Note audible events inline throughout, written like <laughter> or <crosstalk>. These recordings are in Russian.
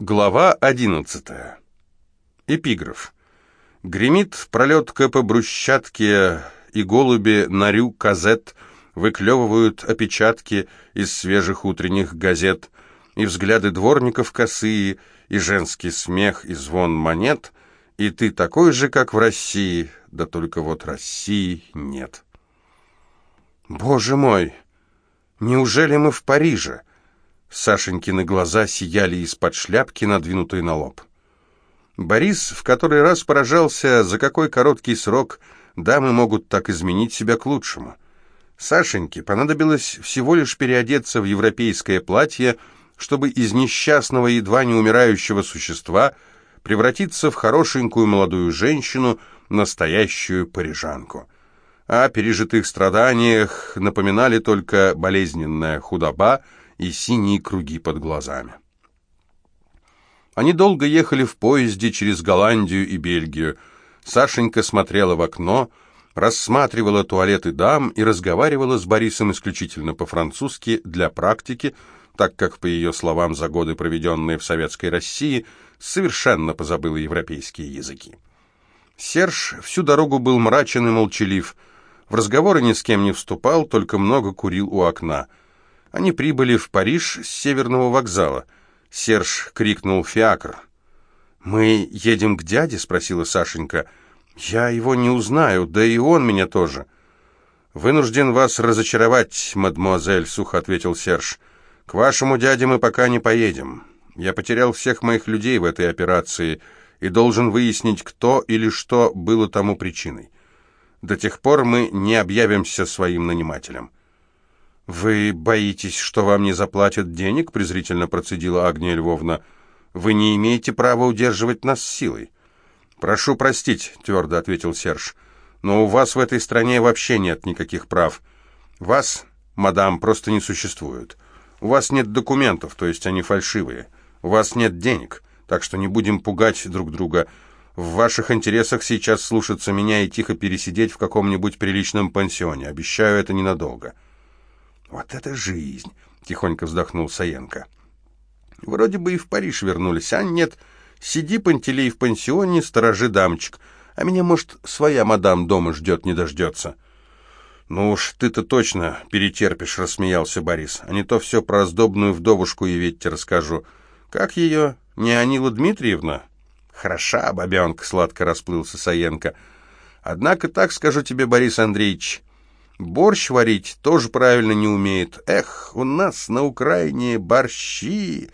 Глава одиннадцатая. Эпиграф. Гремит пролетка по брусчатке, и голуби на рю казет выклевывают опечатки из свежих утренних газет, и взгляды дворников косые, и женский смех, и звон монет, и ты такой же, как в России, да только вот России нет. Боже мой, неужели мы в Париже? Сашенькины глаза сияли из-под шляпки, надвинутой на лоб. Борис в который раз поражался, за какой короткий срок дамы могут так изменить себя к лучшему. Сашеньке понадобилось всего лишь переодеться в европейское платье, чтобы из несчастного, едва не умирающего существа превратиться в хорошенькую молодую женщину, настоящую парижанку. О пережитых страданиях напоминали только болезненная худоба, и синие круги под глазами. Они долго ехали в поезде через Голландию и Бельгию. Сашенька смотрела в окно, рассматривала туалеты дам и разговаривала с Борисом исключительно по-французски для практики, так как, по ее словам, за годы, проведенные в Советской России, совершенно позабыла европейские языки. Серж всю дорогу был мрачен и молчалив, в разговоры ни с кем не вступал, только много курил у окна – они прибыли в Париж с северного вокзала. Серж крикнул «Фиакр!». «Мы едем к дяде?» — спросила Сашенька. «Я его не узнаю, да и он меня тоже». «Вынужден вас разочаровать, мадемуазель», — сухо ответил Серж. «К вашему дяде мы пока не поедем. Я потерял всех моих людей в этой операции и должен выяснить, кто или что было тому причиной. До тех пор мы не объявимся своим нанимателем». «Вы боитесь, что вам не заплатят денег?» — презрительно процедила Агния Львовна. «Вы не имеете права удерживать нас силой». «Прошу простить», — твердо ответил Серж, «но у вас в этой стране вообще нет никаких прав. Вас, мадам, просто не существует. У вас нет документов, то есть они фальшивые. У вас нет денег, так что не будем пугать друг друга. В ваших интересах сейчас слушаться меня и тихо пересидеть в каком-нибудь приличном пансионе. Обещаю, это ненадолго». «Вот это жизнь!» — тихонько вздохнул Саенко. «Вроде бы и в Париж вернулись, а нет. Сиди, Пантелей, в пансионе, сторожи дамочек. А меня, может, своя мадам дома ждет, не дождется». «Ну уж ты-то точно перетерпишь», — рассмеялся Борис. «А не то все про раздобную вдовушку и ведь расскажу. Как ее? Не Анила Дмитриевна?» «Хороша бабенка», — сладко расплылся Саенко. «Однако так скажу тебе, Борис Андреевич, Борщ варить тоже правильно не умеет. Эх, у нас на Украине борщи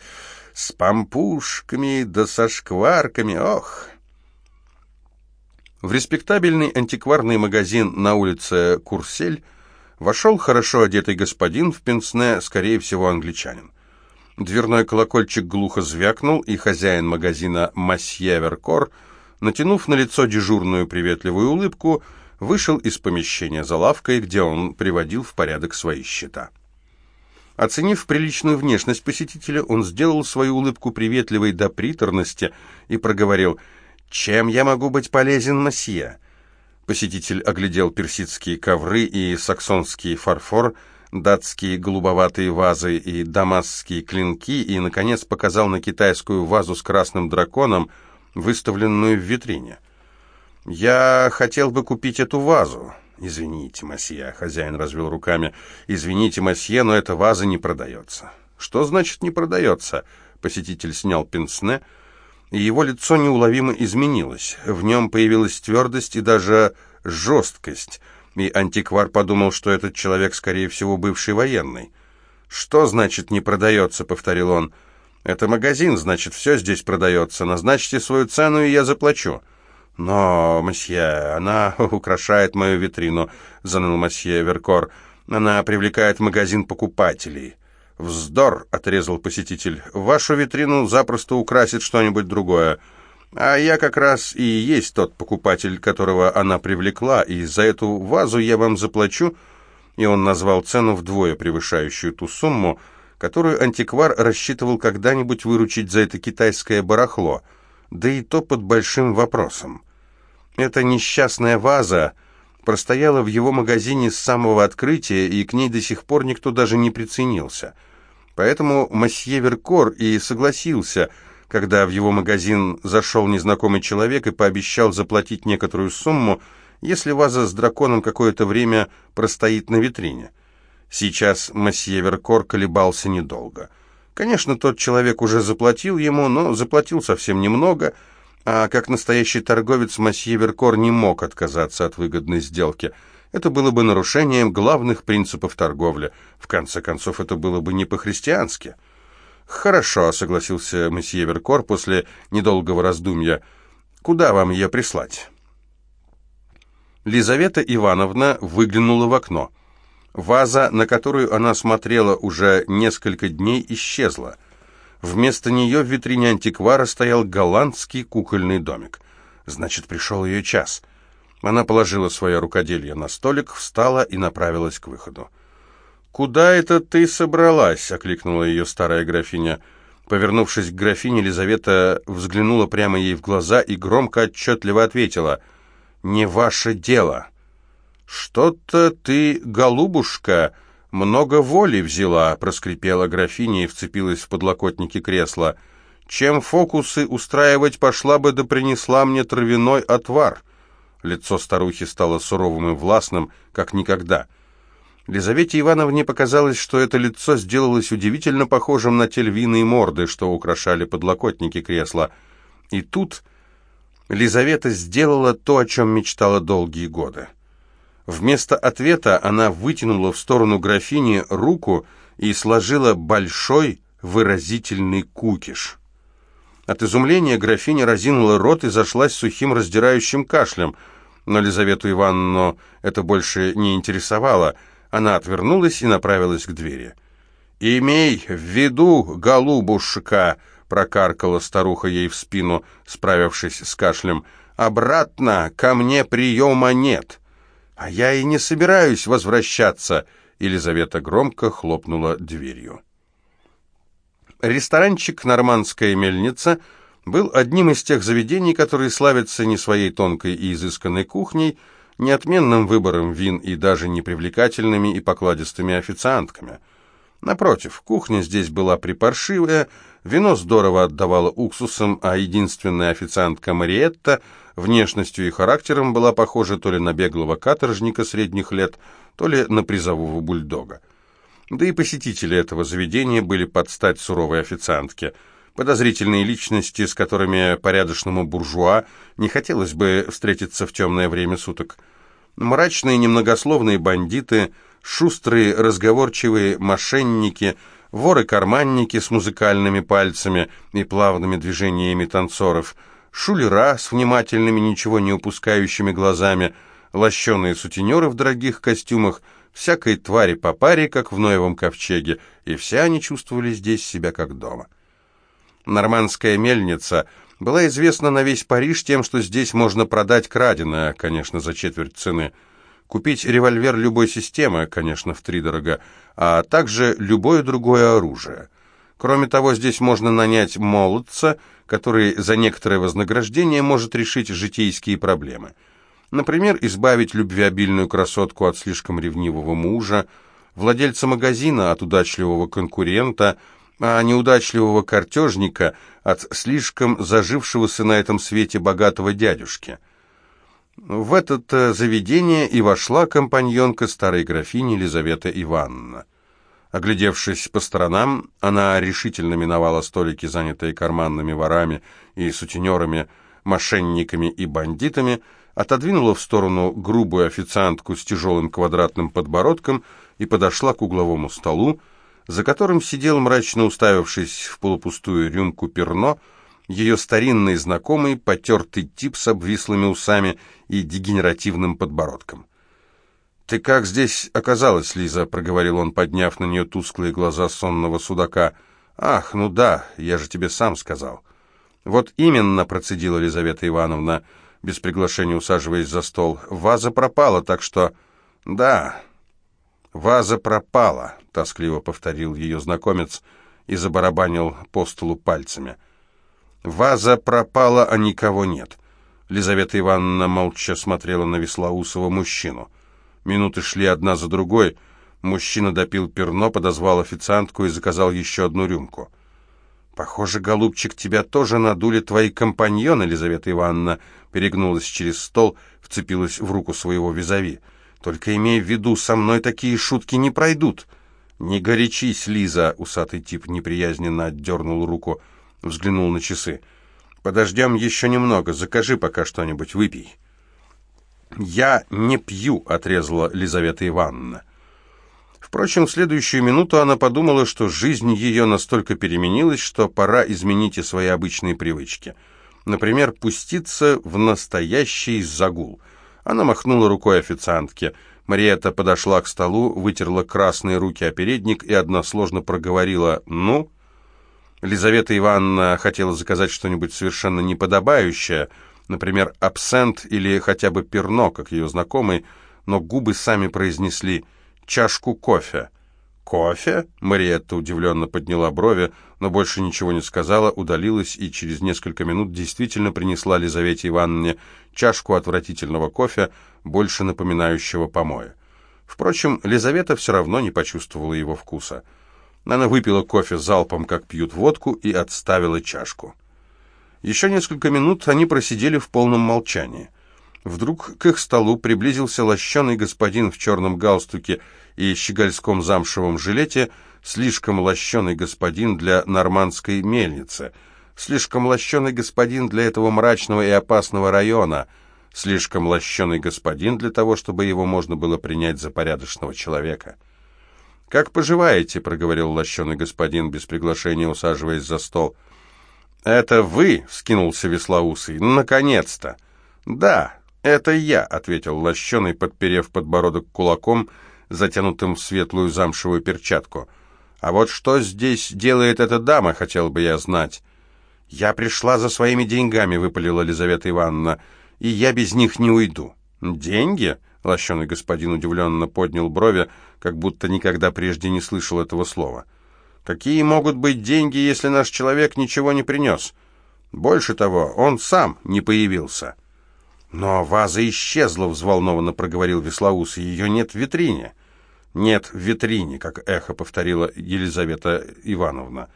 с пампушками да со шкварками, ох!» В респектабельный антикварный магазин на улице Курсель вошел хорошо одетый господин в пенсне, скорее всего, англичанин. Дверной колокольчик глухо звякнул, и хозяин магазина «Масье Веркор», натянув на лицо дежурную приветливую улыбку, вышел из помещения за лавкой, где он приводил в порядок свои счета. Оценив приличную внешность посетителя, он сделал свою улыбку приветливой до приторности и проговорил «Чем я могу быть полезен, мосье?» Посетитель оглядел персидские ковры и саксонский фарфор, датские голубоватые вазы и дамасские клинки и, наконец, показал на китайскую вазу с красным драконом, выставленную в витрине. «Я хотел бы купить эту вазу». «Извините, мосье», — хозяин развел руками. «Извините, мосье, но эта ваза не продается». «Что значит «не продается»?» Посетитель снял пенсне, и его лицо неуловимо изменилось. В нем появилась твердость и даже жесткость, и антиквар подумал, что этот человек, скорее всего, бывший военный. «Что значит «не продается»?» — повторил он. «Это магазин, значит, все здесь продается. Назначьте свою цену, и я заплачу». «Но, мосье, она <laughs> украшает мою витрину», — заныл мосье Веркор. «Она привлекает магазин покупателей». «Вздор!» — отрезал посетитель. «Вашу витрину запросто украсит что-нибудь другое. А я как раз и есть тот покупатель, которого она привлекла, и за эту вазу я вам заплачу». И он назвал цену вдвое превышающую ту сумму, которую антиквар рассчитывал когда-нибудь выручить за это китайское барахло, да и то под большим вопросом. Эта несчастная ваза простояла в его магазине с самого открытия, и к ней до сих пор никто даже не приценился. Поэтому масье Веркор и согласился когда в его магазин зашел незнакомый человек и пообещал заплатить некоторую сумму, если ваза с драконом какое-то время простоит на витрине. Сейчас месье Веркор колебался недолго. Конечно, тот человек уже заплатил ему, но заплатил совсем немного, а как настоящий торговец месье Веркор не мог отказаться от выгодной сделки. Это было бы нарушением главных принципов торговли. В конце концов, это было бы не по-христиански. «Хорошо», — согласился месье Веркор после недолгого раздумья. «Куда вам ее прислать?» Лизавета Ивановна выглянула в окно. Ваза, на которую она смотрела уже несколько дней, исчезла. Вместо нее в витрине антиквара стоял голландский кукольный домик. Значит, пришел ее час. Она положила свое рукоделие на столик, встала и направилась к выходу. «Куда это ты собралась?» — окликнула ее старая графиня. Повернувшись к графине, Елизавета взглянула прямо ей в глаза и громко отчетливо ответила «Не ваше дело». «Что-то ты, голубушка, много воли взяла», — проскрипела графиня и вцепилась в подлокотники кресла. «Чем фокусы устраивать пошла бы, да принесла мне травяной отвар». Лицо старухи стало суровым и властным, как никогда — Лизавете Ивановне показалось, что это лицо сделалось удивительно похожим на те львиные морды, что украшали подлокотники кресла. И тут Лизавета сделала то, о чем мечтала долгие годы. Вместо ответа она вытянула в сторону графини руку и сложила большой выразительный кукиш. От изумления графиня разинула рот и зашлась сухим раздирающим кашлем, но Лизавету Ивановну это больше не интересовало — она отвернулась и направилась к двери. «Имей в виду, голубушка!» — прокаркала старуха ей в спину, справившись с кашлем. «Обратно ко мне приема нет!» «А я и не собираюсь возвращаться!» Елизавета громко хлопнула дверью. Ресторанчик «Нормандская мельница» был одним из тех заведений, которые славятся не своей тонкой и изысканной кухней, неотменным выбором вин и даже непривлекательными и покладистыми официантками. Напротив, кухня здесь была припаршивая, вино здорово отдавало уксусом, а единственная официантка Мариетта внешностью и характером была похожа то ли на беглого каторжника средних лет, то ли на призового бульдога. Да и посетители этого заведения были под стать суровой официантке – подозрительные личности, с которыми порядочному буржуа не хотелось бы встретиться в темное время суток. Мрачные немногословные бандиты, шустрые разговорчивые мошенники, воры-карманники с музыкальными пальцами и плавными движениями танцоров, шулера с внимательными, ничего не упускающими глазами, лощеные сутенеры в дорогих костюмах, всякой твари по паре, как в Ноевом ковчеге, и все они чувствовали здесь себя как дома. Нормандская мельница была известна на весь Париж тем, что здесь можно продать краденое, конечно, за четверть цены, купить револьвер любой системы, конечно, втридорога, а также любое другое оружие. Кроме того, здесь можно нанять молодца, который за некоторое вознаграждение может решить житейские проблемы. Например, избавить любвеобильную красотку от слишком ревнивого мужа, владельца магазина от удачливого конкурента – а неудачливого картежника от слишком зажившегося на этом свете богатого дядюшки. В это заведение и вошла компаньонка старой графини Елизавета Ивановна. Оглядевшись по сторонам, она решительно миновала столики, занятые карманными ворами и сутенерами, мошенниками и бандитами, отодвинула в сторону грубую официантку с тяжелым квадратным подбородком и подошла к угловому столу, за которым сидел, мрачно уставившись в полупустую рюмку перно, ее старинный знакомый, потертый тип с обвислыми усами и дегенеративным подбородком. «Ты как здесь оказалась, Лиза?» — проговорил он, подняв на нее тусклые глаза сонного судака. «Ах, ну да, я же тебе сам сказал». «Вот именно», — процедила Елизавета Ивановна, без приглашения усаживаясь за стол. «Ваза пропала, так что...» «Да, «Ваза пропала», — тоскливо повторил ее знакомец и забарабанил по столу пальцами. «Ваза пропала, а никого нет». Лизавета Ивановна молча смотрела на веслоусого мужчину. Минуты шли одна за другой. Мужчина допил перно, подозвал официантку и заказал еще одну рюмку. «Похоже, голубчик, тебя тоже надули твои компаньоны», Елизавета Ивановна перегнулась через стол, вцепилась в руку своего визави. «Только имей в виду, со мной такие шутки не пройдут». «Не горячись, Лиза!» — усатый тип неприязненно отдернул руку, взглянул на часы. «Подождем еще немного, закажи пока что-нибудь, выпей». «Я не пью», — отрезала Лизавета Ивановна. Впрочем, в следующую минуту она подумала, что жизнь ее настолько переменилась, что пора изменить и свои обычные привычки. Например, пуститься в настоящий загул. Она махнула рукой официантке. Мариетта подошла к столу, вытерла красные руки о передник и односложно проговорила «Ну?». Лизавета Ивановна хотела заказать что-нибудь совершенно неподобающее, например, абсент или хотя бы перно, как ее знакомый, но губы сами произнесли чашку кофе». «Кофе?» — Мариетта удивленно подняла брови, но больше ничего не сказала, удалилась и через несколько минут действительно принесла Лизавете Ивановне чашку отвратительного кофе, больше напоминающего помоя. Впрочем, Лизавета все равно не почувствовала его вкуса. Она выпила кофе залпом, как пьют водку, и отставила чашку. Еще несколько минут они просидели в полном молчании. Вдруг к их столу приблизился лощеный господин в черном галстуке и щегольском замшевом жилете, слишком лощеный господин для нормандской мельницы, слишком лощеный господин для этого мрачного и опасного района, слишком лощеный господин для того, чтобы его можно было принять за порядочного человека. «Как поживаете?» — проговорил лощеный господин, без приглашения усаживаясь за стол. «Это вы?» — вскинулся Веслоусый. «Наконец-то!» «Да, это я», — ответил лощеный, подперев подбородок кулаком — затянутым в светлую замшевую перчатку. «А вот что здесь делает эта дама, хотел бы я знать». «Я пришла за своими деньгами», — выпалила Елизавета Ивановна, — «и я без них не уйду». «Деньги?» — лощеный господин удивленно поднял брови, как будто никогда прежде не слышал этого слова. «Какие могут быть деньги, если наш человек ничего не принес? Больше того, он сам не появился». «Но ваза исчезла», — взволнованно проговорил Веслоус, — «ее нет в витрине» нет в витрине, как эхо повторила Елизавета Ивановна.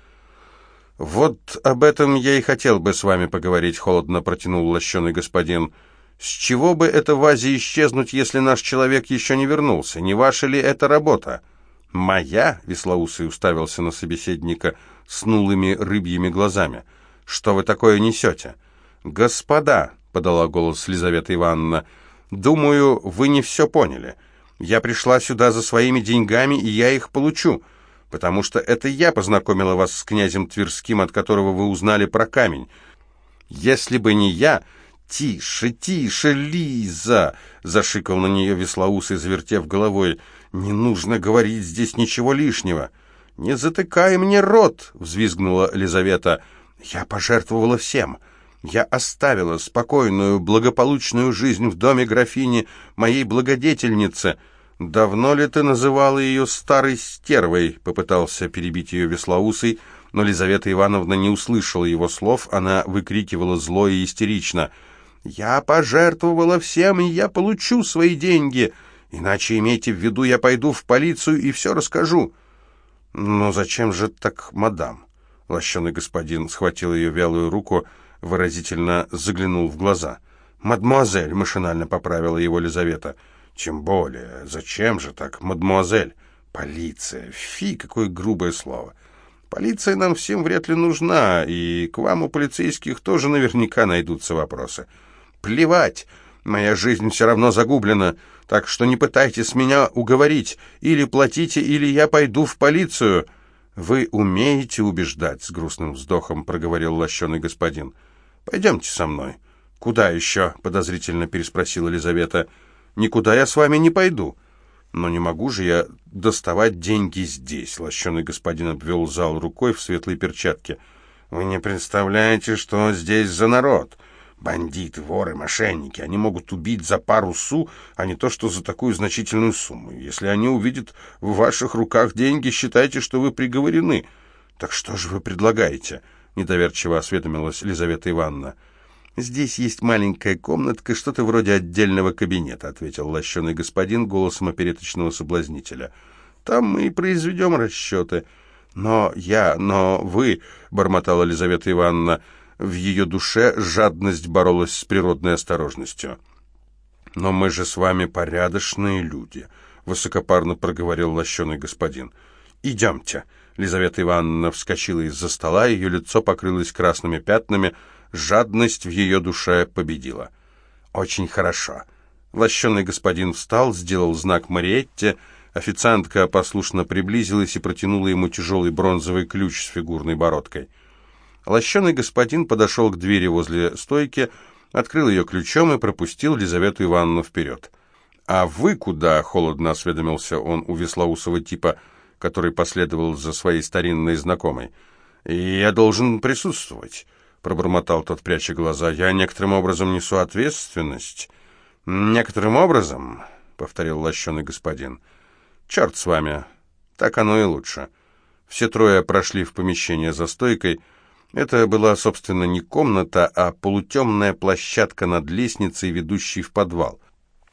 «Вот об этом я и хотел бы с вами поговорить», — холодно протянул лощеный господин. «С чего бы это вазе исчезнуть, если наш человек еще не вернулся? Не ваша ли это работа?» «Моя?» — Веслоусый уставился на собеседника с нулыми рыбьими глазами. «Что вы такое несете?» «Господа», — подала голос Лизавета Ивановна, — «думаю, вы не все поняли». Я пришла сюда за своими деньгами, и я их получу, потому что это я познакомила вас с князем Тверским, от которого вы узнали про камень. Если бы не я... «Тише, тише, Лиза!» — зашикал на нее веслоусый, завертев головой. «Не нужно говорить здесь ничего лишнего». «Не затыкай мне рот!» — взвизгнула Лизавета. «Я пожертвовала всем. Я оставила спокойную, благополучную жизнь в доме графини, моей благодетельницы. Давно ли ты называла ее старой стервой?» — попытался перебить ее веслоусый, но Лизавета Ивановна не услышала его слов, она выкрикивала зло и истерично. «Я пожертвовала всем, и я получу свои деньги. Иначе имейте в виду, я пойду в полицию и все расскажу». «Но зачем же так, мадам?» Лощеный господин схватил ее вялую руку, — выразительно заглянул в глаза. «Мадемуазель», — машинально поправила его Лизавета. «Тем более, зачем же так, мадемуазель?» «Полиция! Фи, какое грубое слово!» «Полиция нам всем вряд ли нужна, и к вам у полицейских тоже наверняка найдутся вопросы. Плевать! Моя жизнь все равно загублена, так что не пытайтесь меня уговорить. Или платите, или я пойду в полицию». «Вы умеете убеждать», — с грустным вздохом проговорил лощеный господин. «Пойдемте со мной». «Куда еще?» — подозрительно переспросила Елизавета. «Никуда я с вами не пойду». «Но не могу же я доставать деньги здесь», — лощеный господин обвел зал рукой в светлой перчатке. «Вы не представляете, что здесь за народ. Бандиты, воры, мошенники. Они могут убить за пару су, а не то, что за такую значительную сумму. Если они увидят в ваших руках деньги, считайте, что вы приговорены. Так что же вы предлагаете?» — недоверчиво осведомилась Лизавета Ивановна. «Здесь есть маленькая комнатка, что-то вроде отдельного кабинета», — ответил лощеный господин голосом опереточного соблазнителя. «Там мы и произведем расчеты. «Но я, но вы», — бормотала Елизавета Ивановна, — в ее душе жадность боролась с природной осторожностью. «Но мы же с вами порядочные люди», — высокопарно проговорил лощеный господин. «Идемте». Лизавета Ивановна вскочила из-за стола, ее лицо покрылось красными пятнами, жадность в ее душе победила. «Очень хорошо». Лощеный господин встал, сделал знак Мариетте, официантка послушно приблизилась и протянула ему тяжелый бронзовый ключ с фигурной бородкой. Лощеный господин подошел к двери возле стойки, открыл ее ключом и пропустил Лизавету Ивановну вперед. «А вы куда?» — холодно осведомился он у веслоусого типа — который последовал за своей старинной знакомой. «Я должен присутствовать», — пробормотал тот, пряча глаза. «Я некоторым образом несу ответственность». «Некоторым образом», — повторил лощеный господин. «Черт с вами. Так оно и лучше». Все трое прошли в помещение за стойкой. Это была, собственно, не комната, а полутемная площадка над лестницей, ведущей в подвал.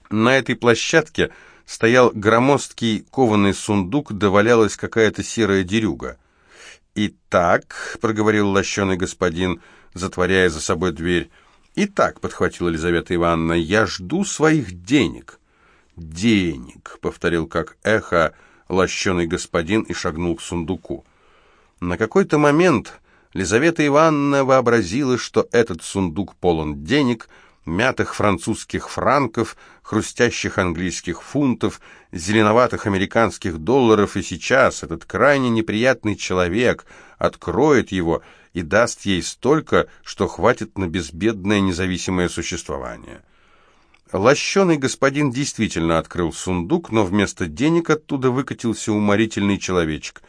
На этой площадке стоял громоздкий кованый сундук, да валялась какая-то серая дерюга. «Итак», — проговорил лощеный господин, затворяя за собой дверь, «Итак», — подхватила Елизавета Ивановна, — «я жду своих денег». «Денег», — повторил как эхо лощеный господин и шагнул к сундуку. На какой-то момент Лизавета Ивановна вообразила, что этот сундук полон денег — мятых французских франков, хрустящих английских фунтов, зеленоватых американских долларов, и сейчас этот крайне неприятный человек откроет его и даст ей столько, что хватит на безбедное независимое существование. Лощеный господин действительно открыл сундук, но вместо денег оттуда выкатился уморительный человечек.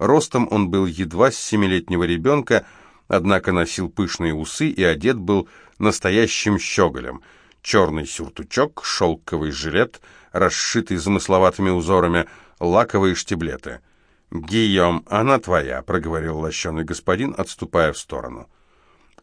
Ростом он был едва с семилетнего ребенка, однако носил пышные усы и одет был настоящим щеголем. Черный сюртучок, шелковый жилет, расшитый замысловатыми узорами, лаковые штиблеты. «Гийом, она твоя», — проговорил лощеный господин, отступая в сторону.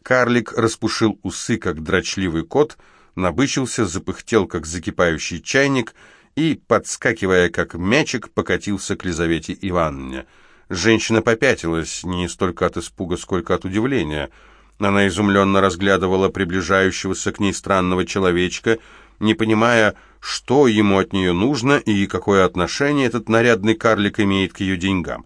Карлик распушил усы, как дрочливый кот, набычился, запыхтел, как закипающий чайник, и, подскакивая, как мячик, покатился к Лизавете Ивановне. Женщина попятилась не столько от испуга, сколько от удивления — она изумленно разглядывала приближающегося к ней странного человечка, не понимая, что ему от нее нужно и какое отношение этот нарядный карлик имеет к ее деньгам.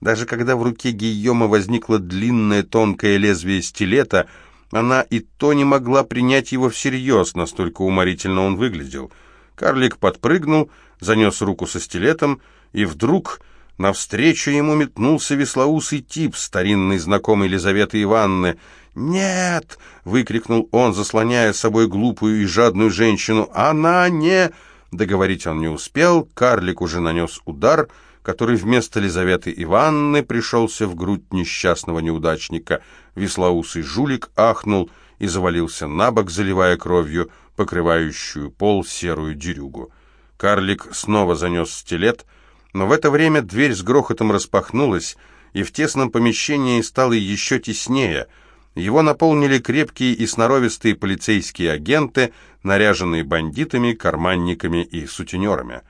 Даже когда в руке Гийома возникло длинное тонкое лезвие стилета, она и то не могла принять его всерьез, настолько уморительно он выглядел. Карлик подпрыгнул, занес руку со стилетом, и вдруг навстречу ему метнулся веслоусый тип, старинный знакомый Елизаветы Ивановны — «Нет!» — выкрикнул он, заслоняя собой глупую и жадную женщину. «Она не...» Договорить он не успел, карлик уже нанес удар, который вместо Лизаветы Ивановны пришелся в грудь несчастного неудачника. Веслоусый жулик ахнул и завалился на бок, заливая кровью покрывающую пол серую дерюгу. Карлик снова занес стилет, но в это время дверь с грохотом распахнулась, и в тесном помещении стало еще теснее — его наполнили крепкие и сноровистые полицейские агенты, наряженные бандитами, карманниками и сутенерами.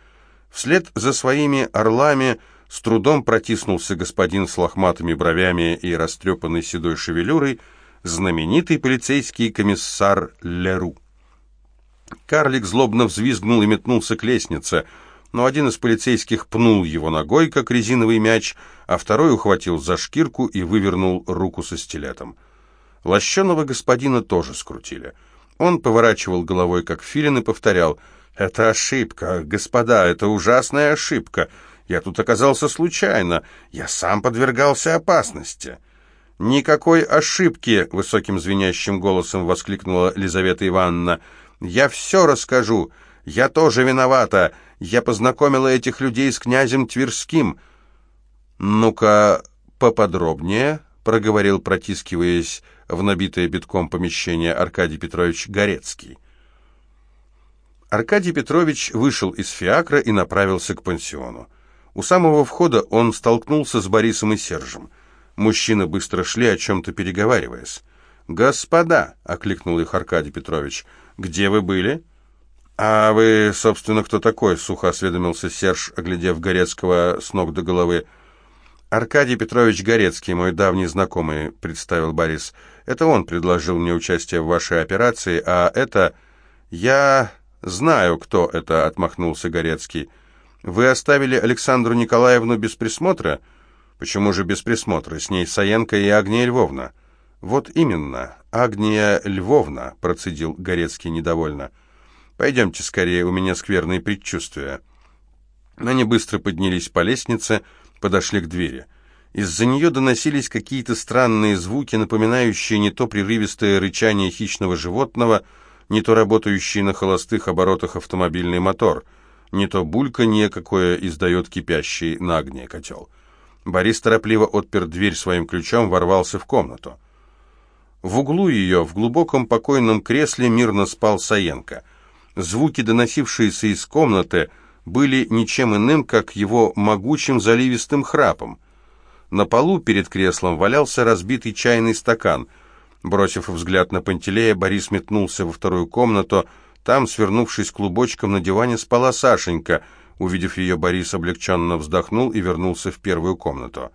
Вслед за своими орлами с трудом протиснулся господин с лохматыми бровями и растрепанной седой шевелюрой, знаменитый полицейский комиссар Леру. Карлик злобно взвизгнул и метнулся к лестнице, но один из полицейских пнул его ногой, как резиновый мяч, а второй ухватил за шкирку и вывернул руку со стилетом. Лощеного господина тоже скрутили. Он поворачивал головой, как филин, и повторял «Это ошибка, господа, это ужасная ошибка. Я тут оказался случайно. Я сам подвергался опасности». «Никакой ошибки!» — высоким звенящим голосом воскликнула Лизавета Ивановна. «Я все расскажу. Я тоже виновата. Я познакомила этих людей с князем Тверским». «Ну-ка, поподробнее», — проговорил, протискиваясь в набитое битком помещение Аркадий Петрович Горецкий. Аркадий Петрович вышел из фиакра и направился к пансиону. У самого входа он столкнулся с Борисом и Сержем. Мужчины быстро шли, о чем-то переговариваясь. «Господа!» — окликнул их Аркадий Петрович. «Где вы были?» «А вы, собственно, кто такой?» — сухо осведомился Серж, оглядев Горецкого с ног до головы. «Аркадий Петрович Горецкий, мой давний знакомый», — представил Борис. «Это он предложил мне участие в вашей операции, а это...» «Я знаю, кто это», — отмахнулся Горецкий. «Вы оставили Александру Николаевну без присмотра?» «Почему же без присмотра? С ней Саенко и Агния Львовна». «Вот именно, Агния Львовна», — процедил Горецкий недовольно. «Пойдемте скорее, у меня скверные предчувствия». Они быстро поднялись по лестнице, — подошли к двери. Из-за нее доносились какие-то странные звуки, напоминающие не то прерывистое рычание хищного животного, не то работающий на холостых оборотах автомобильный мотор, не то бульканье, какое издает кипящий на огне котел. Борис торопливо отпер дверь своим ключом, ворвался в комнату. В углу ее, в глубоком покойном кресле, мирно спал Саенко. Звуки, доносившиеся из комнаты, — были ничем иным, как его могучим заливистым храпом. На полу перед креслом валялся разбитый чайный стакан. Бросив взгляд на Пантелея, Борис метнулся во вторую комнату. Там, свернувшись клубочком на диване, спала Сашенька. Увидев ее, Борис облегченно вздохнул и вернулся в первую комнату.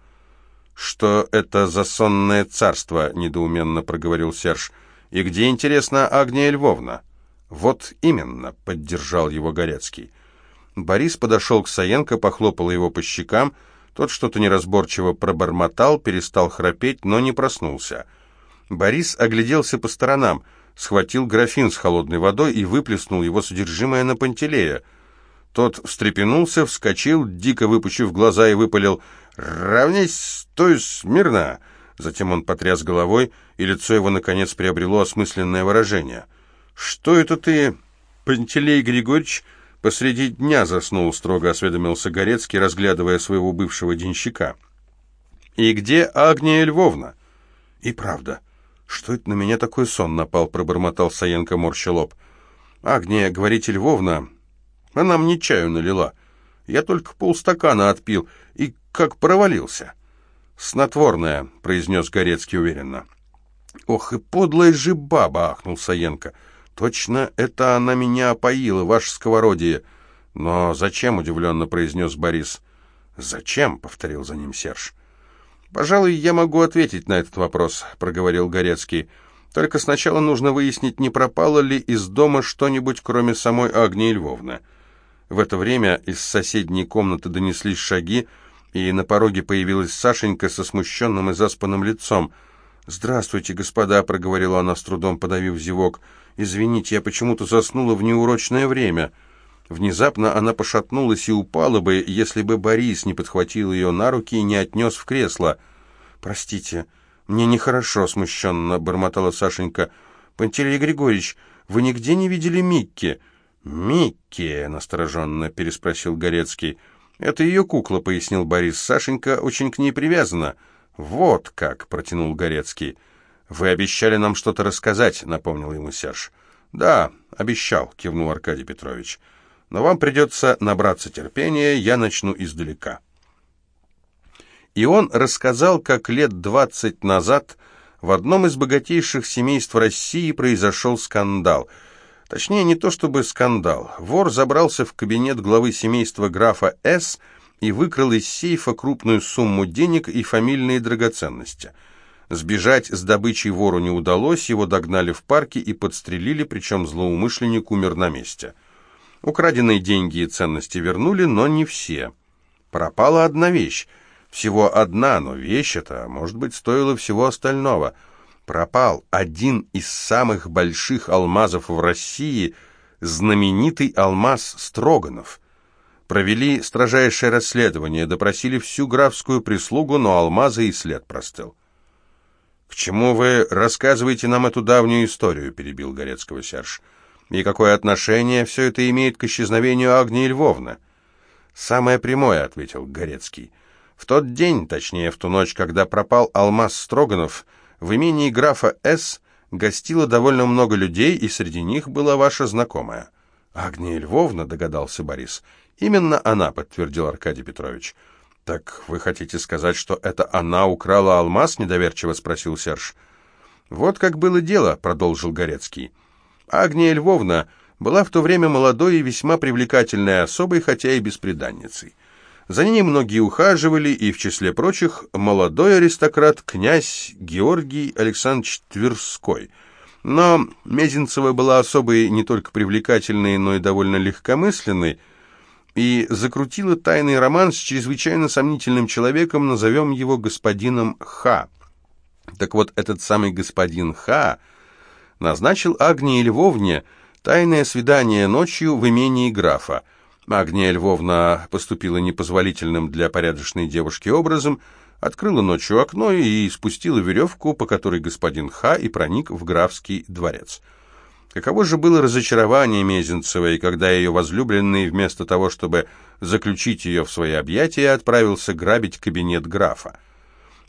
«Что это за сонное царство?» — недоуменно проговорил Серж. «И где, интересно, Агния Львовна?» «Вот именно», — поддержал его Горецкий. Борис подошел к Саенко, похлопал его по щекам. Тот что-то неразборчиво пробормотал, перестал храпеть, но не проснулся. Борис огляделся по сторонам, схватил графин с холодной водой и выплеснул его содержимое на Пантелея. Тот встрепенулся, вскочил, дико выпучив глаза и выпалил «Равнись, стой смирно!» Затем он потряс головой, и лицо его, наконец, приобрело осмысленное выражение. «Что это ты, Пантелей Григорьевич?» «Посреди дня заснул», — строго осведомился Горецкий, разглядывая своего бывшего денщика. «И где Агния Львовна?» «И правда, что это на меня такой сон напал?» — пробормотал Саенко, морща лоб. «Агния, говорите, Львовна, она мне чаю налила. Я только полстакана отпил и как провалился». «Снотворная», — произнес Горецкий уверенно. «Ох, и подлая же баба!» — ахнул Саенко. «Точно это она меня опоила, ваше сковородие!» «Но зачем?» — удивленно произнес Борис. «Зачем?» — повторил за ним Серж. «Пожалуй, я могу ответить на этот вопрос», — проговорил Горецкий. «Только сначала нужно выяснить, не пропало ли из дома что-нибудь, кроме самой Агнии Львовны». В это время из соседней комнаты донеслись шаги, и на пороге появилась Сашенька со смущенным и заспанным лицом. «Здравствуйте, господа», — проговорила она с трудом, подавив зевок. «Извините, я почему-то заснула в неурочное время». Внезапно она пошатнулась и упала бы, если бы Борис не подхватил ее на руки и не отнес в кресло. «Простите, мне нехорошо», — смущенно бормотала Сашенька. «Пантелей Григорьевич, вы нигде не видели Микки?» «Микки?» — настороженно переспросил Горецкий. «Это ее кукла», — пояснил Борис. «Сашенька очень к ней привязана». «Вот как», — протянул Горецкий. «Вы обещали нам что-то рассказать», — напомнил ему Серж. «Да, обещал», — кивнул Аркадий Петрович. «Но вам придется набраться терпения, я начну издалека». И он рассказал, как лет двадцать назад в одном из богатейших семейств России произошел скандал. Точнее, не то чтобы скандал. Вор забрался в кабинет главы семейства графа С. и выкрал из сейфа крупную сумму денег и фамильные драгоценности — Сбежать с добычей вору не удалось, его догнали в парке и подстрелили, причем злоумышленник умер на месте. Украденные деньги и ценности вернули, но не все. Пропала одна вещь. Всего одна, но вещь эта, может быть, стоила всего остального. Пропал один из самых больших алмазов в России, знаменитый алмаз Строганов. Провели строжайшее расследование, допросили всю графскую прислугу, но алмаза и след простыл. «К чему вы рассказываете нам эту давнюю историю?» — перебил Горецкого Серж. «И какое отношение все это имеет к исчезновению Агнии Львовны?» «Самое прямое», — ответил Горецкий. «В тот день, точнее, в ту ночь, когда пропал алмаз Строганов, в имении графа С. гостило довольно много людей, и среди них была ваша знакомая». «Агния Львовна», — догадался Борис. «Именно она», — подтвердил Аркадий Петрович. «Так вы хотите сказать, что это она украла алмаз?» — недоверчиво спросил Серж. «Вот как было дело», — продолжил Горецкий. «Агния Львовна была в то время молодой и весьма привлекательной особой, хотя и бесприданницей. За ней многие ухаживали, и в числе прочих молодой аристократ князь Георгий Александрович Тверской. Но Мезенцева была особой не только привлекательной, но и довольно легкомысленной, и закрутила тайный роман с чрезвычайно сомнительным человеком, назовем его господином Х. Так вот, этот самый господин Х. назначил Агнии Львовне тайное свидание ночью в имении графа. Агния Львовна поступила непозволительным для порядочной девушки образом, открыла ночью окно и спустила веревку, по которой господин Х. и проник в графский дворец. Каково же было разочарование Мезенцевой, когда ее возлюбленный, вместо того, чтобы заключить ее в свои объятия, отправился грабить кабинет графа.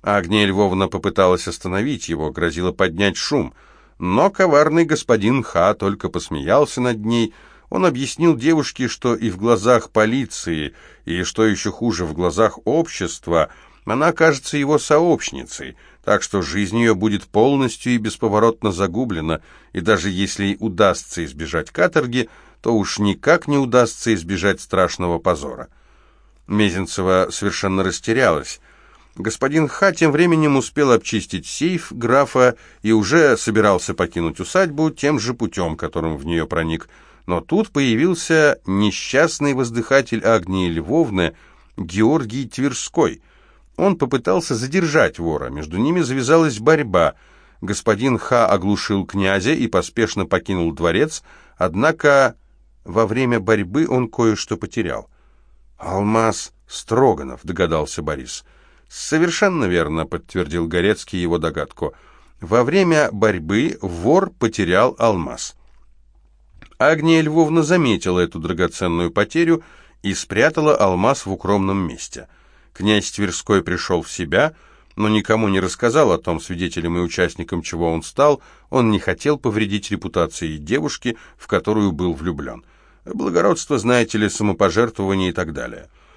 Агния Львовна попыталась остановить его, грозила поднять шум, но коварный господин Ха только посмеялся над ней, он объяснил девушке, что и в глазах полиции, и, что еще хуже, в глазах общества, она кажется его сообщницей, так что жизнь ее будет полностью и бесповоротно загублена, и даже если ей удастся избежать каторги, то уж никак не удастся избежать страшного позора. Мезенцева совершенно растерялась. Господин Ха тем временем успел обчистить сейф графа и уже собирался покинуть усадьбу тем же путем, которым в нее проник, но тут появился несчастный воздыхатель Агнии Львовны Георгий Тверской. Он попытался задержать вора, между ними завязалась борьба. Господин Ха оглушил князя и поспешно покинул дворец, однако во время борьбы он кое-что потерял. «Алмаз Строганов», — догадался Борис. «Совершенно верно», — подтвердил Горецкий его догадку. «Во время борьбы вор потерял алмаз». Агния Львовна заметила эту драгоценную потерю и спрятала алмаз в укромном месте. Князь Тверской пришел в себя, но никому не рассказал о том, свидетелем и участником чего он стал, он не хотел повредить репутации девушки, в которую был влюблен. Благородство, знаете ли, самопожертвование и так далее.